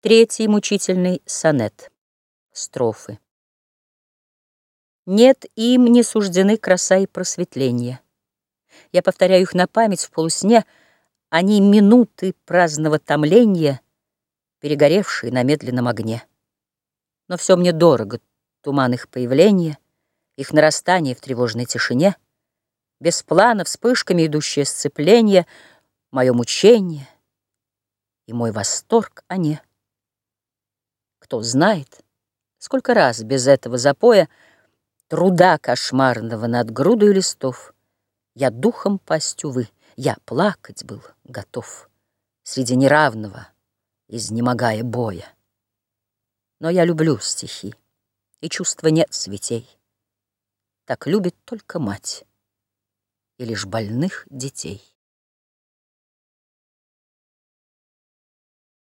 Третий мучительный сонет. Строфы. Нет, им не суждены краса и просветление. Я повторяю их на память в полусне, Они минуты праздного томления, Перегоревшие на медленном огне. Но все мне дорого, туман их появления, Их нарастание в тревожной тишине, Без плана вспышками идущее сцепление, Мое мучение и мой восторг о не. Кто знает, сколько раз без этого запоя Труда кошмарного над грудой листов Я духом пасть, увы, я плакать был готов Среди неравного, изнемогая боя. Но я люблю стихи, и чувства нет цветей. Так любит только мать и лишь больных детей.